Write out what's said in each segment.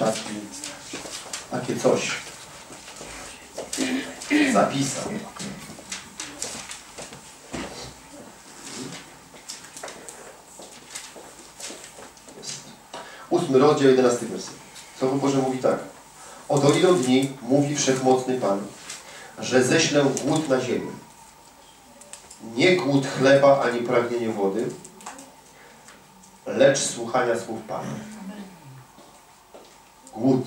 taki, takie coś zapisał. Ósmy rozdział, jedenasty werset. Słowo Boże mówi tak. Oto idą dni, mówi Wszechmocny Pan, że ześlę głód na ziemię. Nie głód chleba, ani pragnienie wody, lecz słuchania słów Pana. Głód.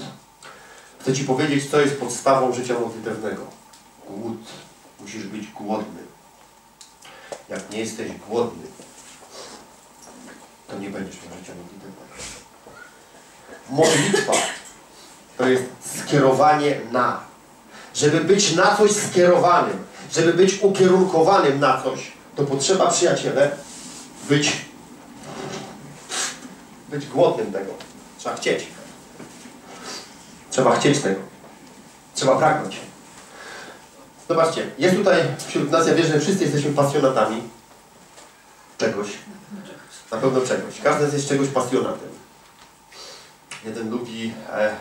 Chcę Ci powiedzieć, co jest podstawą życia modlitewnego. Głód. Musisz być głodny. Jak nie jesteś głodny, to nie będziesz miał życia modlitewnego. Modlitwa to jest skierowanie na. Żeby być na coś skierowanym, żeby być ukierunkowanym na coś, to potrzeba, przyjaciele, być, być głodnym tego. Trzeba chcieć. Trzeba chcieć tego. Trzeba pragnąć. Zobaczcie, jest tutaj wśród nas, ja wierzę, że wszyscy jesteśmy pasjonatami czegoś. Na pewno czegoś. Każdy jest czegoś pasjonatem. Jeden lubi e,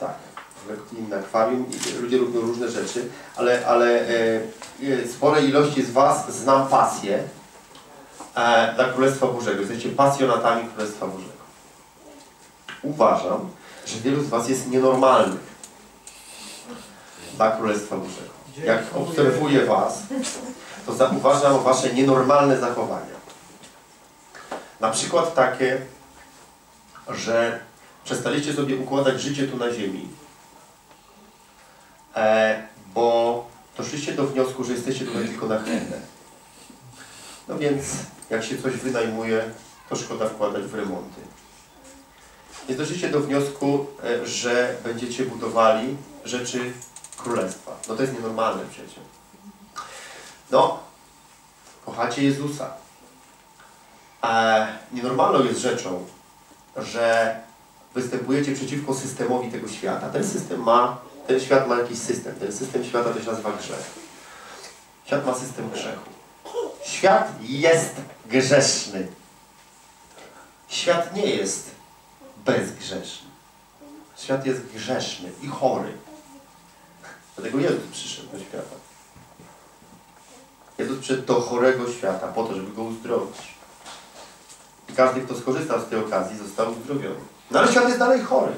tak, lekkim akwarium i ludzie lubią różne rzeczy, ale, ale e, e, spore ilości z Was znam pasję e, dla Królestwa Bożego. Jesteście pasjonatami Królestwa Bożego. Uważam, że wielu z Was jest nienormalnych dla Królestwa Bożego. Jak obserwuję Was, to zauważam Wasze nienormalne zachowania. Na przykład takie, że przestaliście sobie układać życie tu na ziemi, e, bo doszliście do wniosku, że jesteście tutaj tylko na chwilę. No więc jak się coś wynajmuje, to szkoda wkładać w remonty. Więc doszliście do wniosku, e, że będziecie budowali rzeczy królestwa. No to jest nienormalne przecież. No, kochacie Jezusa. E, nienormalną jest rzeczą, że występujecie przeciwko systemowi tego świata. Ten system ma, ten świat ma jakiś system. Ten system świata to się nazywa grzech. Świat ma system grzechu. Świat jest grzeszny. Świat nie jest bezgrzeszny. Świat jest grzeszny i chory. Dlatego Jezus przyszedł do świata. Jezus przyszedł do chorego świata po to, żeby go uzdrowić. I każdy, kto skorzystał z tej okazji, został uzdrowiony. No ale świat jest dalej chory.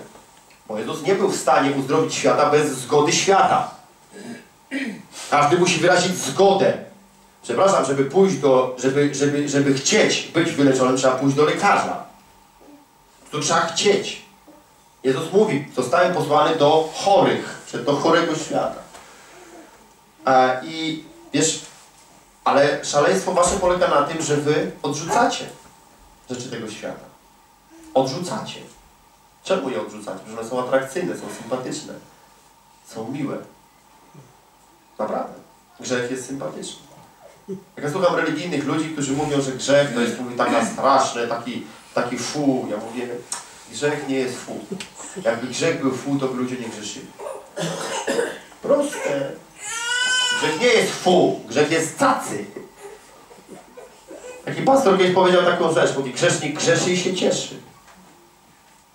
Bo Jezus nie był w stanie uzdrowić świata bez zgody świata. Każdy musi wyrazić zgodę. Przepraszam, żeby pójść do, żeby, żeby, żeby chcieć być wyleczonym, trzeba pójść do lekarza. To trzeba chcieć. Jezus mówi, zostałem posłany do chorych, do chorego świata. E, I wiesz, ale szaleństwo wasze polega na tym, że wy odrzucacie rzeczy tego świata. Odrzucacie. Czemu je odrzucacie? Że one są atrakcyjne, są sympatyczne, są miłe. Naprawdę. Grzech jest sympatyczny. Jak ja słucham religijnych ludzi, którzy mówią, że grzech to jest mówi, taka straszny, taki, taki fu. Ja mówię, grzech nie jest fu. Jakby grzech był fu, to by ludzie nie grzeszyli. Proste. Grzech nie jest fu, grzech jest cacy. Taki pastor kiedyś powiedział taką rzecz, mówi, grzesznik grzeszy i się cieszy.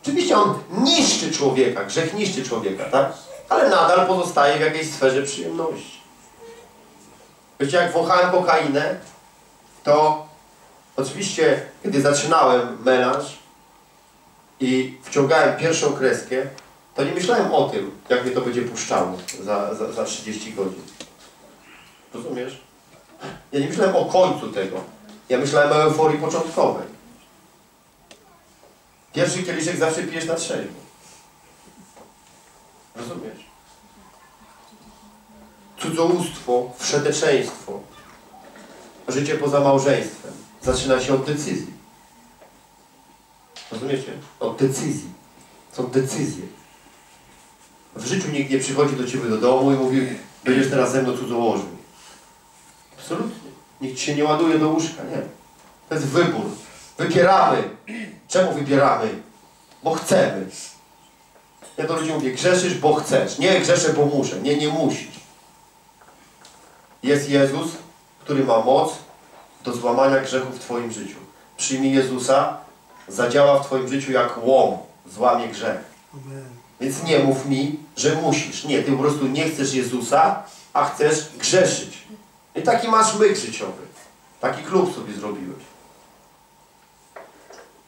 Oczywiście on niszczy człowieka, grzech niszczy człowieka, tak? Ale nadal pozostaje w jakiejś sferze przyjemności. Wiecie, jak wąchałem kokainę, to oczywiście, kiedy zaczynałem melanż i wciągałem pierwszą kreskę, to nie myślałem o tym, jak mnie to będzie puszczało za, za, za 30 godzin. Rozumiesz? Ja nie myślałem o końcu tego. Ja myślałem o euforii początkowej. Pierwszy kieliszek zawsze pijesz na trzeźwo. Rozumiesz? Cudzołóstwo, wszeteczeństwo, życie poza małżeństwem zaczyna się od decyzji. Rozumiecie? Od decyzji. Są decyzje. W życiu nikt nie przychodzi do Ciebie do domu i mówi, będziesz teraz ze mną cudzołożył. Absolutnie. Nikt się nie ładuje do łóżka, nie. To jest wybór. Wybieramy. Czemu wybieramy? Bo chcemy. Ja do ludzi mówię, grzeszysz, bo chcesz. Nie grzeszę, bo muszę. Nie, nie musisz. Jest Jezus, który ma moc do złamania grzechu w Twoim życiu. Przyjmij Jezusa, zadziała w Twoim życiu jak łom, złamie grzech. Amen. Więc nie mów mi, że musisz. Nie, ty po prostu nie chcesz Jezusa, a chcesz grzeszyć. I taki masz myk życiowy. Taki klub sobie zrobiłeś.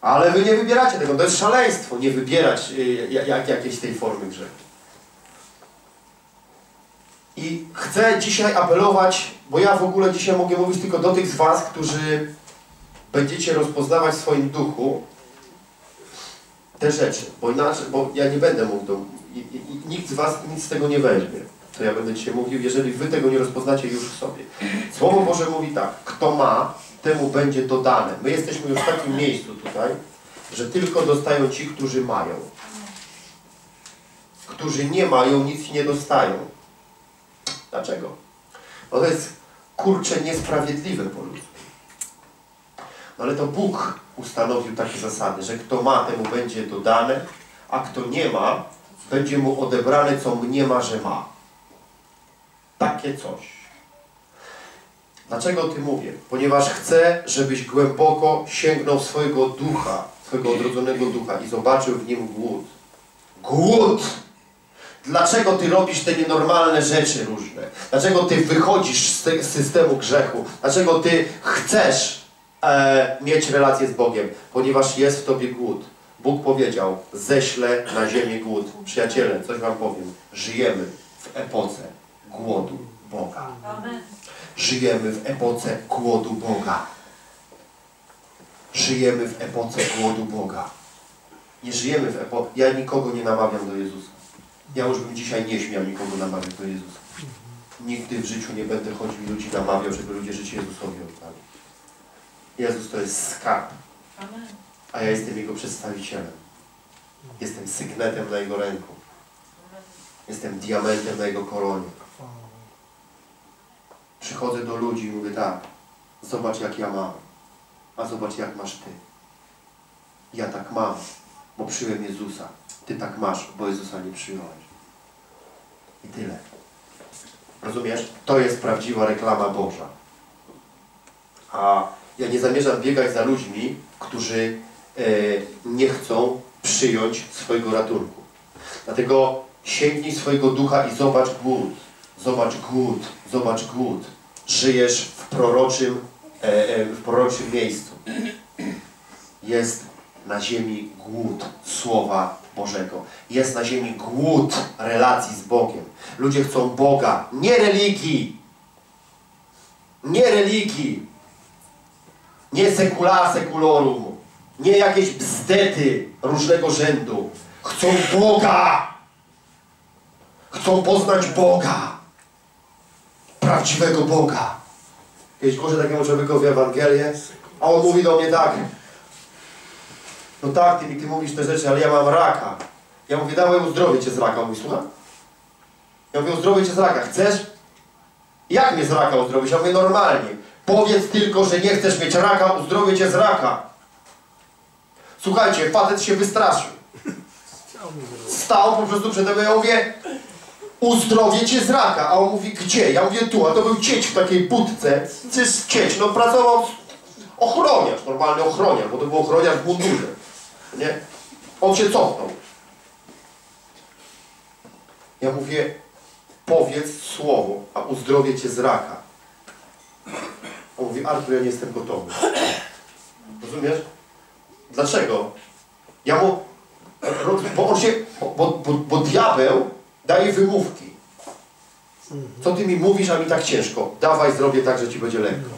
Ale wy nie wybieracie tego. To jest szaleństwo, nie wybierać y, jak, jak, jakiejś tej formy grzechu. I chcę dzisiaj apelować, bo ja w ogóle dzisiaj mogę mówić tylko do tych z Was, którzy będziecie rozpoznawać w swoim duchu te rzeczy, bo inaczej, bo ja nie będę mówił, do, i, i nikt z Was nic z tego nie weźmie, co ja będę dzisiaj mówił, jeżeli Wy tego nie rozpoznacie już w sobie. Słowo Boże mówi tak, kto ma, temu będzie dodane. My jesteśmy już w takim miejscu tutaj, że tylko dostają ci, którzy mają. Którzy nie mają, nic nie dostają. Dlaczego? Bo to jest, kurcze, niesprawiedliwe po ludzku. No ale to Bóg ustanowił takie zasady, że kto ma, temu będzie dodane, a kto nie ma, będzie mu odebrane, co mnie ma, że ma. Takie coś. Dlaczego o tym mówię? Ponieważ chcę, żebyś głęboko sięgnął swojego ducha, swojego odrodzonego ducha i zobaczył w nim głód. Głód! Dlaczego ty robisz te nienormalne rzeczy różne? Dlaczego ty wychodzisz z, te, z systemu grzechu? Dlaczego ty chcesz e, mieć relację z Bogiem? Ponieważ jest w tobie głód. Bóg powiedział, ześlę na ziemię głód. Przyjaciele, coś wam powiem. Żyjemy w epoce głodu Boga. Żyjemy w epoce głodu Boga. Żyjemy w epoce głodu Boga. Nie żyjemy w epoce... Ja nikogo nie namawiam do Jezusa. Ja już bym dzisiaj nie śmiał nikogo namawiać do Jezusa. Nigdy w życiu nie będę chodził i ludzi namawiał, żeby ludzie życie Jezusowi oddali. Jezus to jest skarb, a ja jestem Jego przedstawicielem. Jestem sygnetem na Jego ręku. Jestem diamentem na Jego koronie. Przychodzę do ludzi i mówię tak, zobacz jak ja mam, a zobacz jak masz Ty. Ja tak mam, bo przyjąłem Jezusa. Ty tak masz, bo Jezusa nie przyjąłeś. I tyle. Rozumiesz? To jest prawdziwa reklama Boża. A ja nie zamierzam biegać za ludźmi, którzy e, nie chcą przyjąć swojego ratunku. Dlatego sięgnij swojego ducha i zobacz głód. Zobacz głód, zobacz głód. Żyjesz w proroczym, e, e, w proroczym miejscu. Jest na ziemi głód Słowa Bożego. Jest na ziemi głód relacji z Bogiem. Ludzie chcą Boga, nie religii. Nie religii. Nie sekula sekulorum. Nie jakieś bzdety różnego rzędu. Chcą Boga. Chcą poznać Boga. Prawdziwego Boga. Kiedyś głoszę takiemu człowiekowi Ewangelię, a on mówi do mnie tak. No tak, ty mi ty mówisz te rzeczy, ale ja mam raka. Ja mówię, dałem uzdrowię cię z raka. On mówi, słucham? Ja mówię, uzdrowię cię z raka. Chcesz? Jak mnie z raka uzdrowić? Ja mówię, normalnie. Powiedz tylko, że nie chcesz mieć raka, uzdrowię cię z raka. Słuchajcie, facet się wystraszył. Stał po prostu przede mną, ja mówię, uzdrowię cię z raka. A on mówi, gdzie? Ja mówię, tu. A to był cieć w takiej budce. Jest cieć, no pracował ochroniarz, normalny ochroniarz, bo to był ochroniarz w mundurze. Nie? On się cofnął. Ja mówię, powiedz słowo, a uzdrowię cię z raka. On mówi, Artur, ja nie jestem gotowy. Rozumiesz? Dlaczego? Ja mu, bo on się, bo, bo, bo diabeł daje wymówki. Co ty mi mówisz, a mi tak ciężko? Dawaj, zrobię tak, że ci będzie lekko.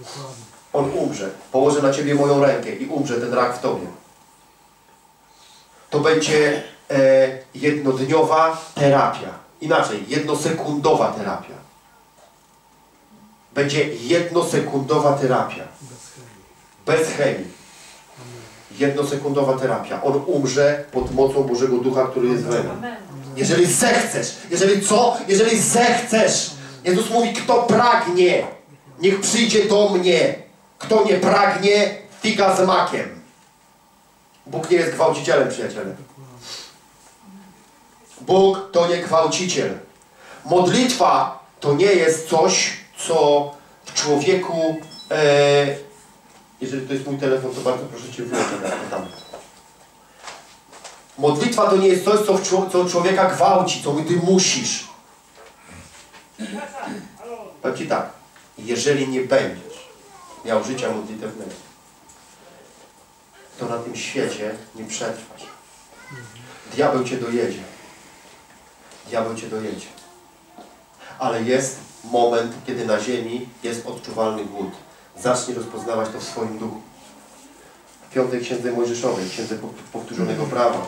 Dokładnie. On umrze. Położę na ciebie moją rękę i umrze ten rak w tobie. To będzie e, jednodniowa terapia. Inaczej, jednosekundowa terapia. Będzie jednosekundowa terapia. Bez chemii. Jednosekundowa terapia. On umrze pod mocą Bożego Ducha, który jest we mnie. Jeżeli zechcesz, jeżeli co? Jeżeli zechcesz. Jezus mówi, kto pragnie, niech przyjdzie do mnie. Kto nie pragnie, figa z makiem. Bóg nie jest gwałcicielem, przyjaciele. Bóg to nie gwałciciel. Modlitwa to nie jest coś, co w człowieku... E, jeżeli to jest mój telefon, to bardzo proszę Cię włączyć. Modlitwa to nie jest coś, co, w co człowieka gwałci, co ty musisz. Powiem Ci tak, jeżeli nie będziesz miał życia modlitewnego, to na tym świecie nie przetrwasz. Diabeł Cię dojedzie. Diabeł Cię dojedzie. Ale jest moment, kiedy na ziemi jest odczuwalny głód. Zacznij rozpoznawać to w swoim duchu. W piątej księdze Mojżeszowej, księdze powtórzonego prawa,